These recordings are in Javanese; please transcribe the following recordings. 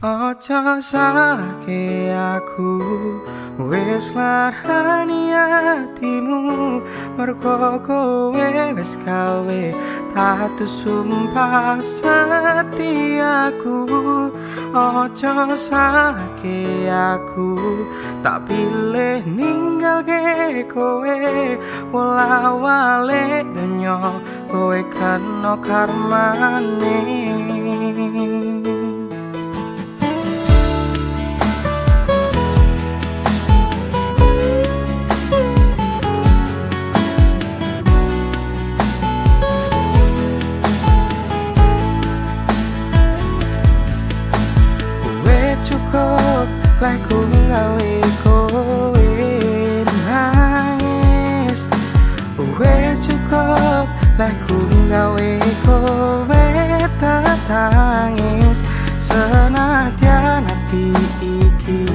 Ojo salahke aku Wis larani hatimu Mergo kowe wis gawe Tatu sumpah setiaku Ojo salahke aku Tak pilih ninggal ke kowe. Wala wale dunyo Kowe kano karmane lagu ngawe kowe tatangis Senadyan hati iki.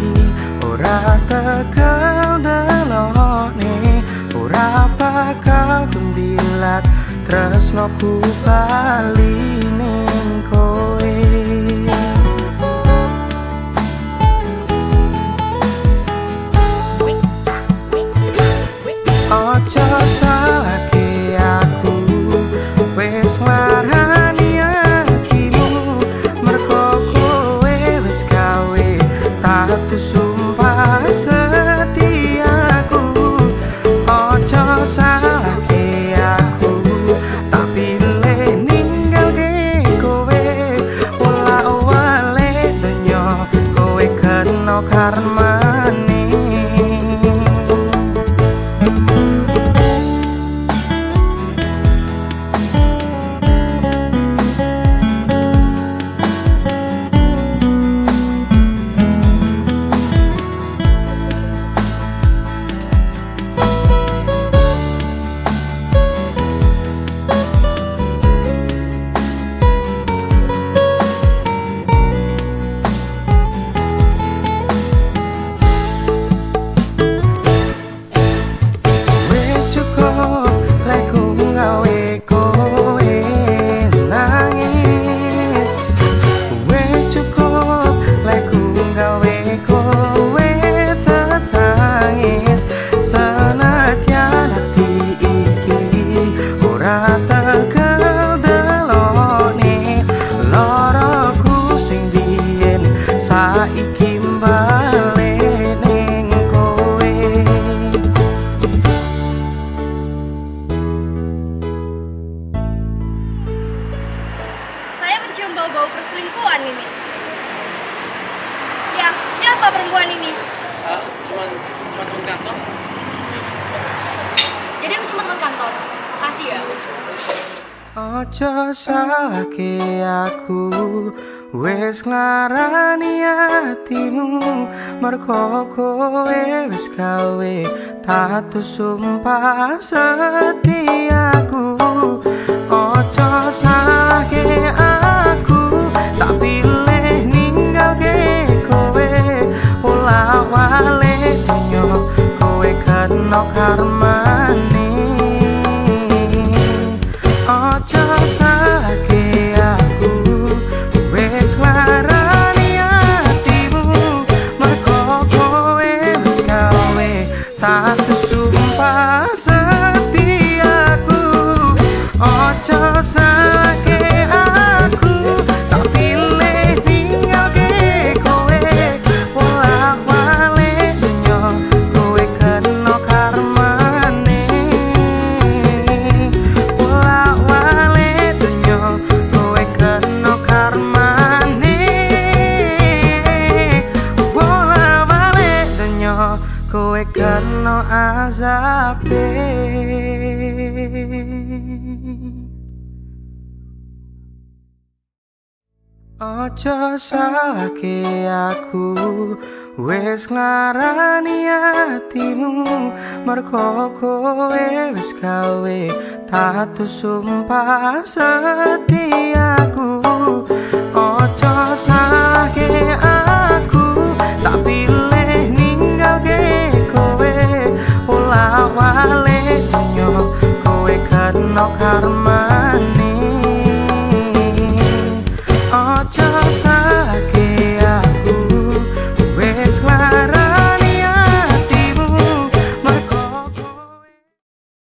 Ora tekel delone Ora bakal kundilat Tresno ku bali ning kowe. Ojo salahke Tatu sumpah setiaku. Ojo salahke aku. Tak pilih ninggal ke kowe. Wala wale dunyo Kowe kena karmane like Ya, siapa perempuan ini? Ah, cuman cuman teman kantor. Jadi aku cuma teman kantor. Makasih ya. Ojo salahke aku Wis nglarani hatimu Merko kowe wis gawe Tatu sumpah setiaku Ojo salahke kena karmane Ojo salahke aku Wis nglarani hatimu. Mergo kowe wis gawe Tatu sumpah Kowe kena azabe. Ojo salahke aku Wis nglarani hatimu Mergo kowe wis gawe Tatu sumpah setiaku Ojo salahke kena karmane Ojo salahke